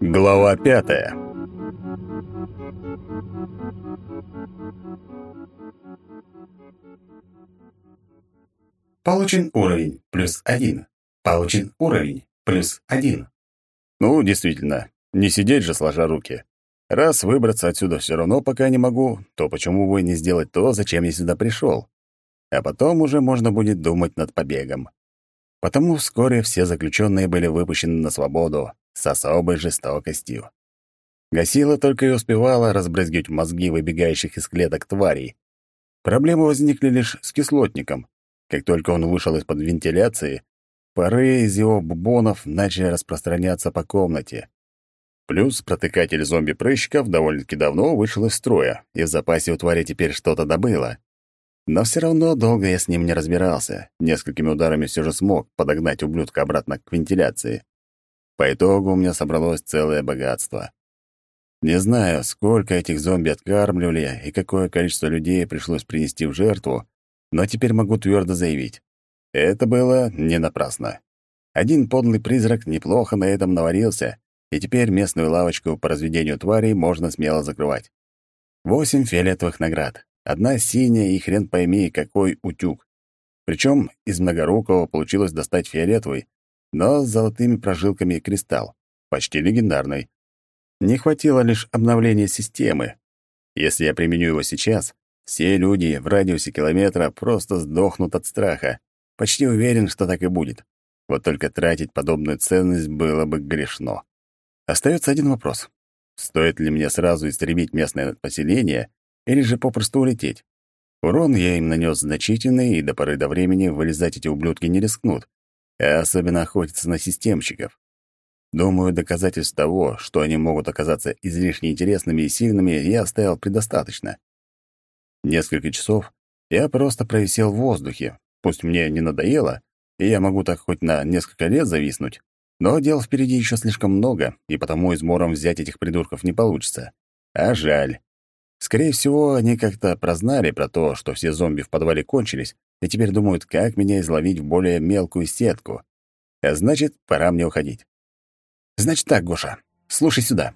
Глава пятая Получен уровень плюс один. Получен уровень плюс один. Ну, действительно, не сидеть же сложа руки. Раз выбраться отсюда все равно пока не могу, то почему бы не сделать то, зачем я сюда пришел? А потом уже можно будет думать над побегом. Потому вскоре все заключенные были выпущены на свободу с особой жестокостью. Гасила только и успевала разбрызгивать мозги выбегающих из клеток тварей. Проблемы возникли лишь с кислотником. Как только он вышел из-под вентиляции, пары из его бубонов начали распространяться по комнате. Плюс протыкатель зомби-прыщиков довольно-таки давно вышел из строя, и в запасе у твари теперь что-то добыло. Но все равно долго я с ним не разбирался. Несколькими ударами все же смог подогнать ублюдка обратно к вентиляции. По итогу у меня собралось целое богатство. Не знаю, сколько этих зомби откармливали и какое количество людей пришлось принести в жертву, но теперь могу твердо заявить. Это было не напрасно. Один подлый призрак неплохо на этом наварился, и теперь местную лавочку по разведению тварей можно смело закрывать. Восемь фиолетовых наград, одна синяя и хрен пойми какой утюг. Причем из многорукого получилось достать фиолетовый, но с золотыми прожилками кристалл, почти легендарный. Не хватило лишь обновления системы. Если я применю его сейчас, все люди в радиусе километра просто сдохнут от страха. Почти уверен, что так и будет. Вот только тратить подобную ценность было бы грешно. Остается один вопрос. Стоит ли мне сразу истребить местное поселение или же попросту улететь? Урон я им нанес значительный, и до поры до времени вылезать эти ублюдки не рискнут, а особенно охотиться на системщиков. Думаю, доказательств того, что они могут оказаться излишне интересными и сильными, я оставил предостаточно. Несколько часов я просто провисел в воздухе. Пусть мне не надоело, и я могу так хоть на несколько лет зависнуть, но дел впереди еще слишком много, и потому измором взять этих придурков не получится. А жаль. Скорее всего, они как-то прознали про то, что все зомби в подвале кончились, и теперь думают, как меня изловить в более мелкую сетку. А значит, пора мне уходить. Значит так, Гоша, слушай сюда.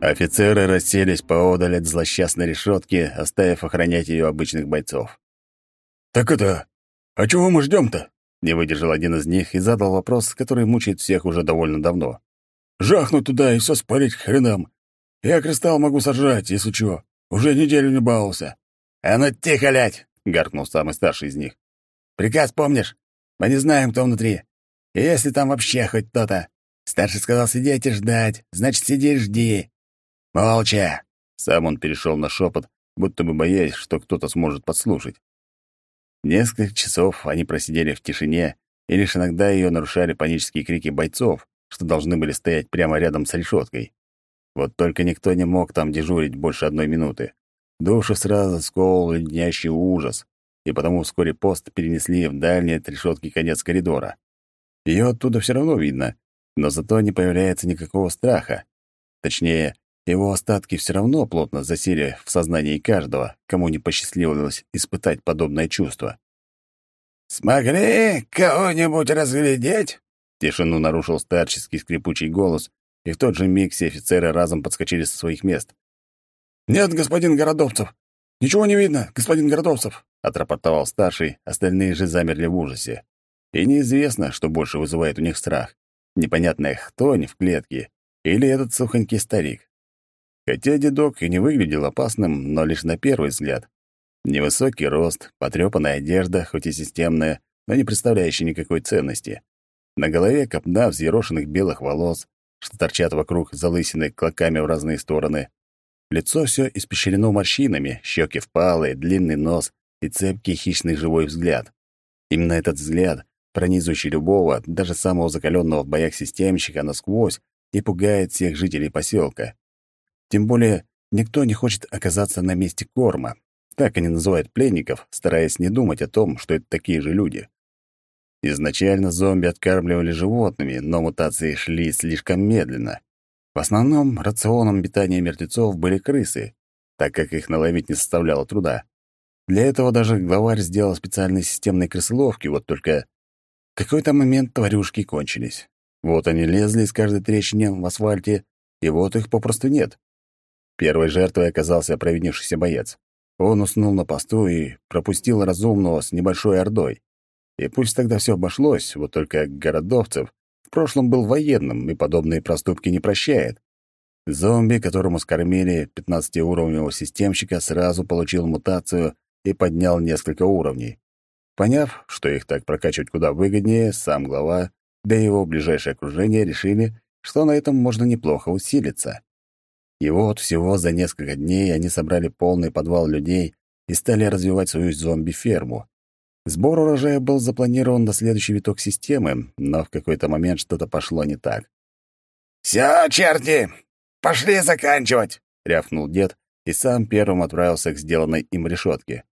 Офицеры расселись поодаль от злосчастной решетки, оставив охранять ее обычных бойцов. «Так это... А чего мы ждем-то?» Не выдержал один из них и задал вопрос, который мучает всех уже довольно давно. «Жахнуть туда и все спалить к хренам. Я кристалл могу сожрать, если чего. Уже неделю не баловался». «А ну тихо, лядь!» — гаркнул самый старший из них. «Приказ помнишь? Мы не знаем, кто внутри. И если там вообще хоть кто-то. Старший сказал сидеть и ждать, значит, сиди и жди. Молча!» Сам он перешел на шепот, будто бы боясь, что кто-то сможет подслушать. Несколько часов они просидели в тишине, и лишь иногда ее нарушали панические крики бойцов, что должны были стоять прямо рядом с решеткой. Вот только никто не мог там дежурить больше одной минуты. Душу сразу сковывал леднящий ужас, и потому вскоре пост перенесли в дальний от решетки конец коридора. Ее оттуда все равно видно, но зато не появляется никакого страха. Точнее, его остатки все равно плотно засели в сознании каждого, кому не посчастливилось испытать подобное чувство. «Смогли кого-нибудь разглядеть?» Тишину нарушил старческий скрипучий голос, и в тот же миг все офицеры разом подскочили со своих мест. «Нет, господин Городовцев! Ничего не видно, господин Городовцев!» — отрапортовал старший, остальные же замерли в ужасе. И неизвестно, что больше вызывает у них страх. Непонятное кто не в клетке, или этот сухонький старик. Хотя дедок и не выглядел опасным, но лишь на первый взгляд. Невысокий рост, потрёпанная одежда, хоть и системная, но не представляющая никакой ценности. На голове копна взъерошенных белых волос, что торчат вокруг залысины клоками в разные стороны. Лицо все испещрено морщинами, щеки впалые, длинный нос и цепкий хищный живой взгляд. Именно этот взгляд, пронизывающий любого, даже самого закаленного в боях системщика насквозь, и пугает всех жителей поселка. Тем более, никто не хочет оказаться на месте корма. Так они называют пленников, стараясь не думать о том, что это такие же люди. Изначально зомби откармливали животными, но мутации шли слишком медленно. В основном рационом питания мертвецов были крысы, так как их наловить не составляло труда. Для этого даже главарь сделал специальные системные крысоловки, вот только в какой-то момент тварюшки кончились. Вот они лезли из каждой трещины в асфальте, и вот их попросту нет. Первой жертвой оказался провинившийся боец. Он уснул на посту и пропустил разумного с небольшой ордой. И пусть тогда все обошлось, вот только городовцев в прошлом был военным и подобные проступки не прощает. Зомби, которому скормили 15-уровневого системщика, сразу получил мутацию и поднял несколько уровней. Поняв, что их так прокачивать куда выгоднее, сам глава, да и его ближайшее окружение решили, что на этом можно неплохо усилиться. И вот всего за несколько дней они собрали полный подвал людей и стали развивать свою зомби-ферму. Сбор урожая был запланирован на следующий виток системы, но в какой-то момент что-то пошло не так. «Всё, черти, пошли заканчивать!» — рявкнул дед и сам первым отправился к сделанной им решетке.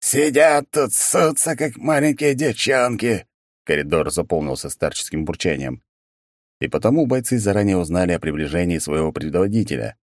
«Сидят тут, ссутся, как маленькие девчонки!» Коридор заполнился старческим бурчанием. И потому бойцы заранее узнали о приближении своего предводителя.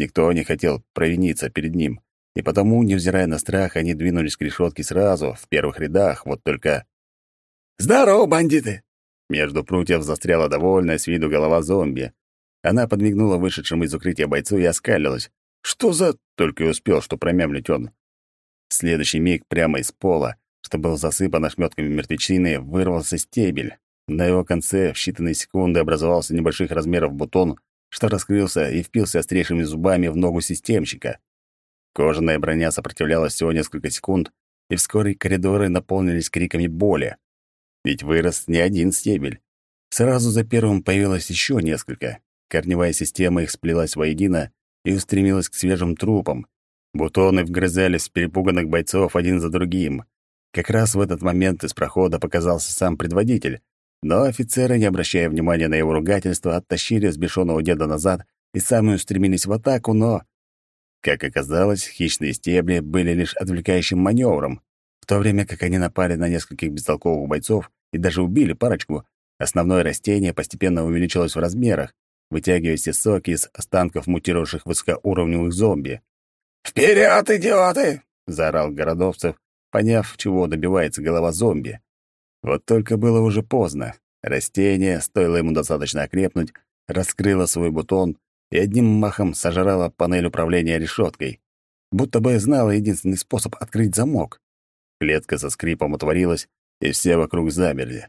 Никто не хотел провиниться перед ним, и потому, невзирая на страх, они двинулись к решетке сразу, в первых рядах, вот только... «Здорово, бандиты!» Между прутьев застряла довольная с виду голова зомби. Она подмигнула вышедшему из укрытия бойцу и оскалилась. «Что за...» — только и успел, что промямлить он. В следующий миг прямо из пола, что был засыпан ошметками мертвечины, вырвался стебель. На его конце в считанные секунды образовался небольших размеров бутон, что раскрылся и впился острейшими зубами в ногу системщика. Кожаная броня сопротивлялась всего несколько секунд, и вскоре коридоры наполнились криками боли. Ведь вырос не один стебель. Сразу за первым появилось еще несколько. Корневая система их сплелась воедино и устремилась к свежим трупам, Бутоны вгрызались в перепуганных бойцов один за другим. Как раз в этот момент из прохода показался сам предводитель, но офицеры, не обращая внимания на его ругательство, оттащили взбешенного деда назад и сами устремились в атаку, но... Как оказалось, хищные стебли были лишь отвлекающим маневром. В то время как они напали на нескольких бестолковых бойцов и даже убили парочку, основное растение постепенно увеличилось в размерах, вытягивая все соки из останков мутировавших высокоуровневых зомби. «Вперед, идиоты!» — заорал Городовцев, поняв, чего добивается голова зомби. Вот только было уже поздно. Растение, стоило ему достаточно окрепнуть, раскрыло свой бутон и одним махом сожрало панель управления решеткой. Будто бы знало единственный способ открыть замок. Клетка со скрипом отворилась, и все вокруг замерли.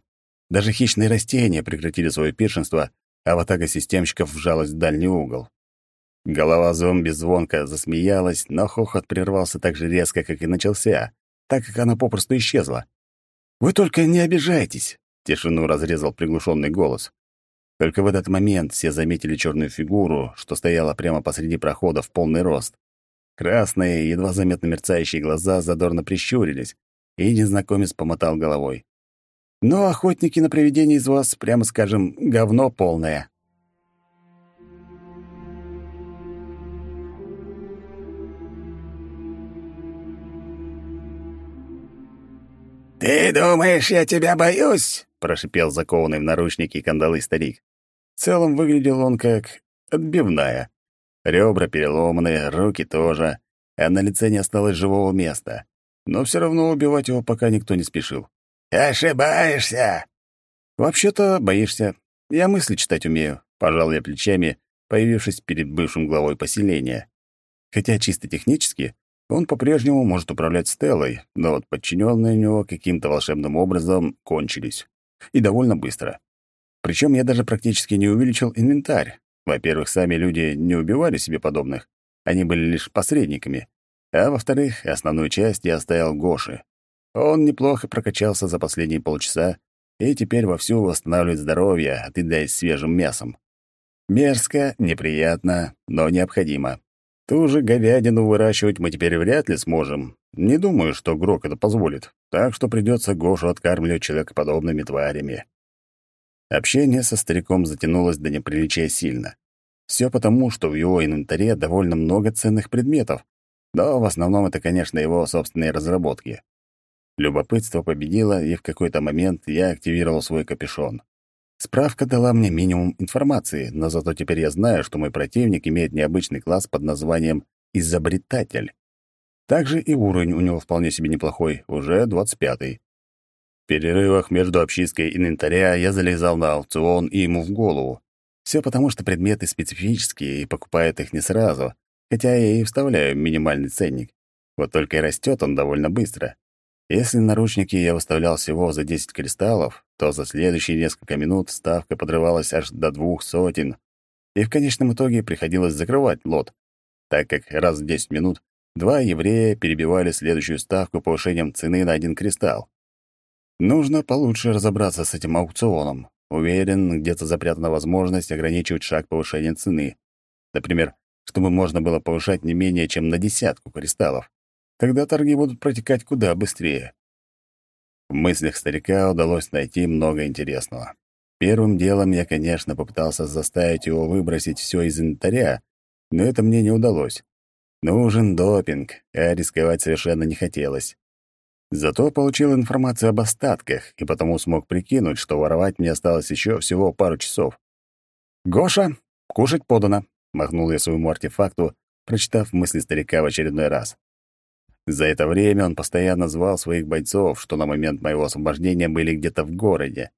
Даже хищные растения прекратили свое пиршенство, а ватага системщиков вжалась в дальний угол. Голова зомби звонко засмеялась, но хохот прервался так же резко, как и начался, так как она попросту исчезла. «Вы только не обижайтесь!» — тишину разрезал приглушенный голос. Только в этот момент все заметили черную фигуру, что стояла прямо посреди прохода в полный рост. Красные, едва заметно мерцающие глаза задорно прищурились, и незнакомец помотал головой. «Но охотники на привидения из вас, прямо скажем, говно полное». «Ты думаешь, я тебя боюсь?» — прошипел закованный в наручники кандалы старик. В целом выглядел он как отбивная. Ребра переломаны, руки тоже, а на лице не осталось живого места. Но все равно убивать его пока никто не спешил. «Ошибаешься!» «Вообще-то боишься. Я мысли читать умею», — пожал я плечами, появившись перед бывшим главой поселения. Хотя чисто технически он по-прежнему может управлять Стеллой, но вот подчиненные у него каким-то волшебным образом кончились. И довольно быстро. Причем я даже практически не увеличил инвентарь. Во-первых, сами люди не убивали себе подобных. Они были лишь посредниками. А во-вторых, основную часть я оставил Гоши. Он неплохо прокачался за последние полчаса и теперь вовсю восстанавливает здоровье, отъедаясь свежим мясом. Мерзко, неприятно, но необходимо. Ту же говядину выращивать мы теперь вряд ли сможем. Не думаю, что Грок это позволит, так что придется Гошу откармливать человекоподобными тварями. Общение со стариком затянулось до неприличия сильно. Все потому, что в его инвентаре довольно много ценных предметов, но в основном это, конечно, его собственные разработки. Любопытство победило, и в какой-то момент я активировал свой капюшон. Справка дала мне минимум информации, но зато теперь я знаю, что мой противник имеет необычный класс под названием «изобретатель». Также и уровень у него вполне себе неплохой, уже 25-й. В перерывах между обчисткой инвентаря я залезал на аукцион и ему в голову. Все потому, что предметы специфические и покупают их не сразу, хотя я и вставляю минимальный ценник. Вот только и растет он довольно быстро. Если наручники я выставлял всего за 10 кристаллов, то за следующие несколько минут ставка подрывалась аж до двух сотен, и в конечном итоге приходилось закрывать лот, так как раз в 10 минут два еврея перебивали следующую ставку повышением цены на один кристалл. Нужно получше разобраться с этим аукционом. Уверен, где-то запрятана возможность ограничивать шаг повышения цены. Например, чтобы можно было повышать не менее чем на десятку кристаллов. Тогда торги будут протекать куда быстрее. В мыслях старика удалось найти много интересного. Первым делом я, конечно, попытался заставить его выбросить все из инвентаря, но это мне не удалось. Нужен допинг, а рисковать совершенно не хотелось. Зато получил информацию об остатках, и потому смог прикинуть, что воровать мне осталось еще всего пару часов. «Гоша, кушать подано», — махнул я своему артефакту, прочитав мысли старика в очередной раз. За это время он постоянно звал своих бойцов, что на момент моего освобождения были где-то в городе.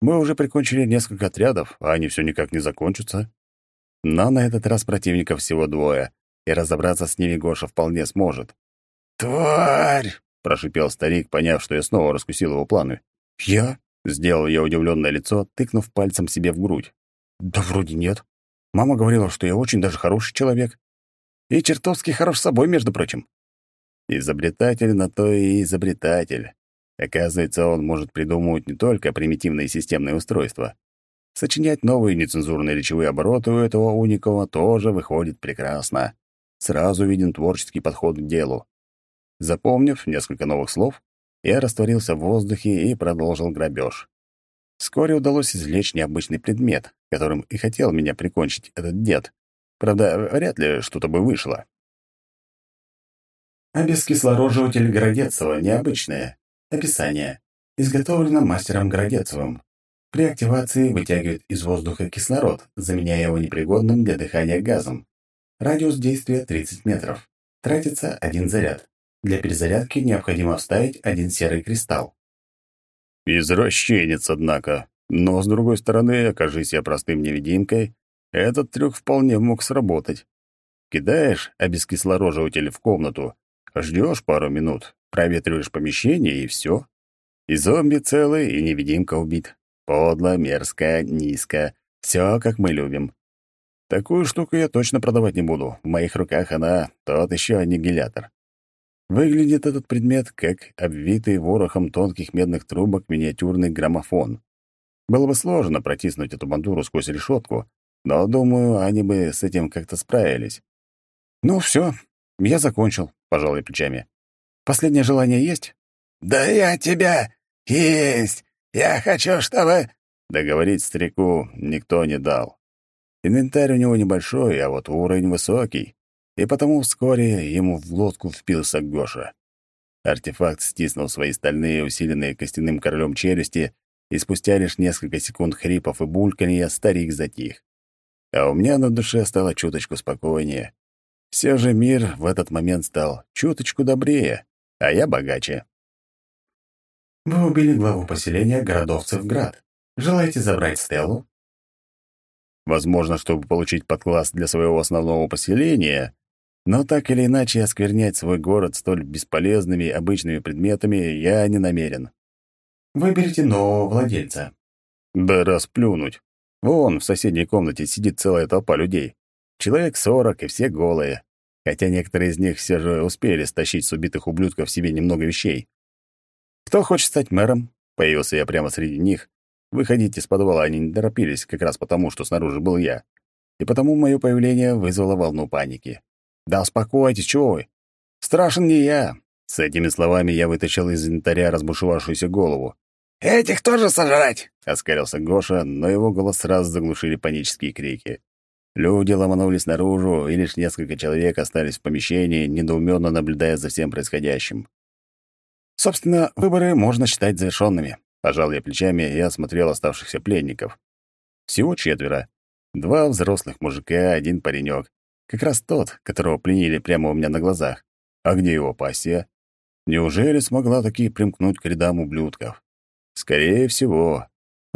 Мы уже прикончили несколько отрядов, а они все никак не закончатся. Но на этот раз противников всего двое, и разобраться с ними Гоша вполне сможет. «Тварь!» — прошипел старик, поняв, что я снова раскусил его планы. «Я?» — сделал я удивленное лицо, тыкнув пальцем себе в грудь. «Да вроде нет. Мама говорила, что я очень даже хороший человек. И чертовски хорош собой, между прочим. Изобретатель на то и изобретатель. Оказывается, он может придумывать не только примитивные системные устройства. Сочинять новые нецензурные речевые обороты у этого уникова тоже выходит прекрасно. Сразу виден творческий подход к делу. Запомнив несколько новых слов, я растворился в воздухе и продолжил грабеж. Вскоре удалось извлечь необычный предмет, которым и хотел меня прикончить этот дед. Правда, вряд ли что-то бы вышло. Обескислороживатель Городецова необычное. Описание. Изготовлено мастером Городецовым. При активации вытягивает из воздуха кислород, заменяя его непригодным для дыхания газом. Радиус действия 30 метров. Тратится один заряд. Для перезарядки необходимо вставить один серый кристалл. Извращенец, однако. Но, с другой стороны, окажись я простым невидимкой, этот трюк вполне мог сработать. Кидаешь обескислороживатель в комнату, Ждешь пару минут, проветриваешь помещение, и все. И зомби целый, и невидимка убит. Подло, мерзко, низко. Все, как мы любим. Такую штуку я точно продавать не буду. В моих руках она тот еще аннигилятор. Выглядит этот предмет как обвитый ворохом тонких медных трубок миниатюрный граммофон. Было бы сложно протиснуть эту бандуру сквозь решетку, но, думаю, они бы с этим как-то справились. Ну, все, я закончил пожал я плечами. «Последнее желание есть?» «Да я тебя... Есть! Я хочу, чтобы...» Договорить старику никто не дал. Инвентарь у него небольшой, а вот уровень высокий, и потому вскоре ему в лодку впился Гоша. Артефакт стиснул свои стальные, усиленные костяным королем челюсти, и спустя лишь несколько секунд хрипов и бульканья старик затих. А у меня на душе стало чуточку спокойнее. Все же мир в этот момент стал чуточку добрее, а я богаче. Вы убили главу поселения городовцев Град. Желаете забрать Стеллу? Возможно, чтобы получить подкласс для своего основного поселения, но так или иначе осквернять свой город столь бесполезными обычными предметами я не намерен. Выберите нового владельца. Да расплюнуть. Вон, в соседней комнате сидит целая толпа людей. Человек сорок, и все голые. Хотя некоторые из них все же успели стащить с убитых ублюдков себе немного вещей. «Кто хочет стать мэром?» Появился я прямо среди них. Выходить из подвала они не торопились, как раз потому, что снаружи был я. И потому мое появление вызвало волну паники. «Да успокойтесь, чего вы? Страшен не я!» С этими словами я вытащил из инвентаря разбушевавшуюся голову. «Этих тоже сожрать!» — оскарился Гоша, но его голос сразу заглушили панические крики. Люди ломанулись наружу, и лишь несколько человек остались в помещении, недоуменно наблюдая за всем происходящим. Собственно, выборы можно считать завершенными. Пожал я плечами и осмотрел оставшихся пленников. Всего четверо. Два взрослых мужика, один паренек. Как раз тот, которого пленили прямо у меня на глазах. А где его пассия? Неужели смогла таки примкнуть к рядам ублюдков? Скорее всего.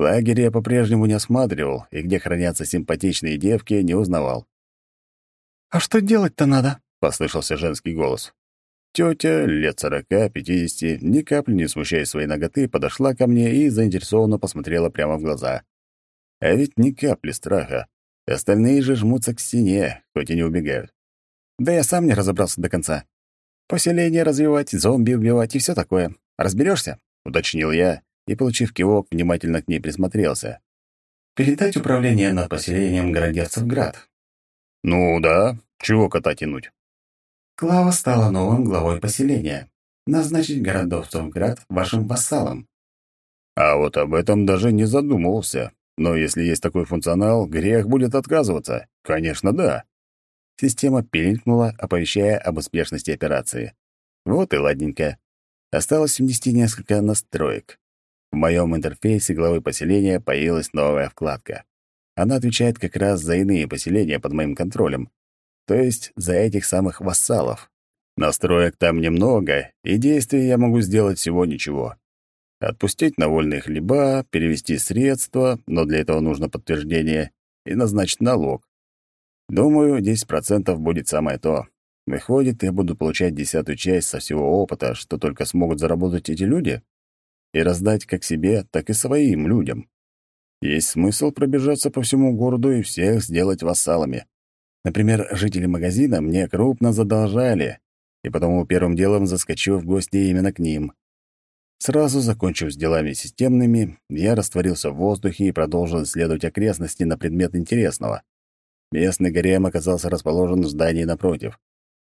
Лагерь я по-прежнему не осматривал, и где хранятся симпатичные девки, не узнавал. «А что делать-то надо?» — послышался женский голос. Тетя, лет сорока, пятидесяти, ни капли не смущая своей ноготы, подошла ко мне и заинтересованно посмотрела прямо в глаза. А ведь ни капли страха. Остальные же жмутся к стене, хоть и не убегают. Да я сам не разобрался до конца. Поселение развивать, зомби убивать и все такое. Разберешься? уточнил я и, получив кивок, внимательно к ней присмотрелся. «Передать управление над поселением городецев Град». «Ну да, чего кота тянуть?» Клава стала новым главой поселения. Назначить городовцев Град вашим вассалом. А вот об этом даже не задумывался. Но если есть такой функционал, грех будет отказываться. Конечно, да. Система пиликнула, оповещая об успешности операции. Вот и ладненько. Осталось внести несколько настроек. В моем интерфейсе главы поселения появилась новая вкладка. Она отвечает как раз за иные поселения под моим контролем, то есть за этих самых вассалов. Настроек там немного, и действий я могу сделать всего ничего. Отпустить на вольные хлеба, перевести средства, но для этого нужно подтверждение, и назначить налог. Думаю, 10% будет самое то. Выходит, я буду получать десятую часть со всего опыта, что только смогут заработать эти люди, и раздать как себе, так и своим людям. Есть смысл пробежаться по всему городу и всех сделать вассалами. Например, жители магазина мне крупно задолжали, и потому первым делом заскочу в гости именно к ним. Сразу закончив с делами системными, я растворился в воздухе и продолжил исследовать окрестности на предмет интересного. Местный гарем оказался расположен в здании напротив.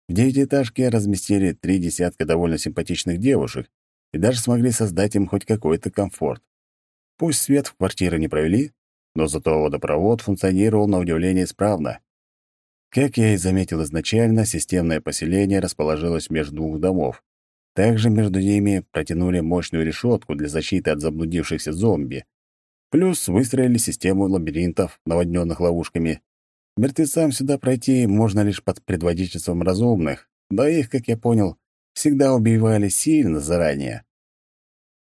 В девятиэтажке разместили три десятка довольно симпатичных девушек и даже смогли создать им хоть какой-то комфорт. Пусть свет в квартиры не провели, но зато водопровод функционировал на удивление исправно. Как я и заметил изначально, системное поселение расположилось между двух домов. Также между ними протянули мощную решетку для защиты от заблудившихся зомби. Плюс выстроили систему лабиринтов, наводненных ловушками. Мертвецам сюда пройти можно лишь под предводительством разумных, да их, как я понял, всегда убивали сильно заранее.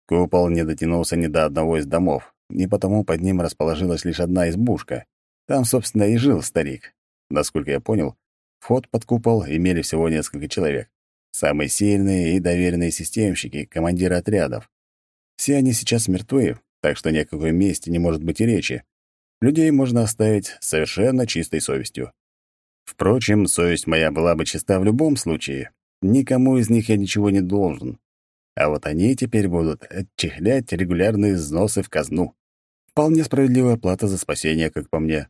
Купол не дотянулся ни до одного из домов, и потому под ним расположилась лишь одна избушка. Там, собственно, и жил старик. Насколько я понял, вход под купол имели всего несколько человек. Самые сильные и доверенные системщики, командиры отрядов. Все они сейчас мертвы, так что ни о какой месте не может быть и речи. Людей можно оставить совершенно чистой совестью. Впрочем, совесть моя была бы чиста в любом случае. Никому из них я ничего не должен. А вот они теперь будут отчехлять регулярные взносы в казну. Вполне справедливая плата за спасение, как по мне.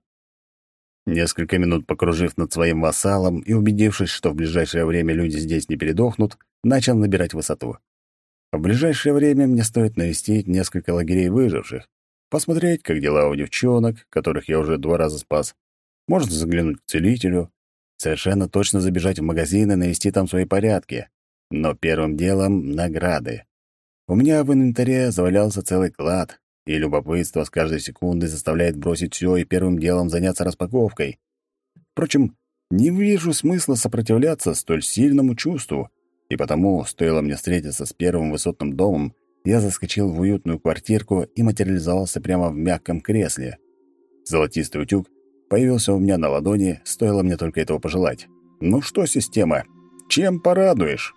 Несколько минут покружив над своим вассалом и убедившись, что в ближайшее время люди здесь не передохнут, начал набирать высоту. В ближайшее время мне стоит навестить несколько лагерей выживших, посмотреть, как дела у девчонок, которых я уже два раза спас. Можно заглянуть к целителю, совершенно точно забежать в магазин и навести там свои порядки. Но первым делом — награды. У меня в инвентаре завалялся целый клад, и любопытство с каждой секундой заставляет бросить все и первым делом заняться распаковкой. Впрочем, не вижу смысла сопротивляться столь сильному чувству, и потому, стоило мне встретиться с первым высотным домом, я заскочил в уютную квартирку и материализовался прямо в мягком кресле. Золотистый утюг появился у меня на ладони, стоило мне только этого пожелать. «Ну что, система, чем порадуешь?»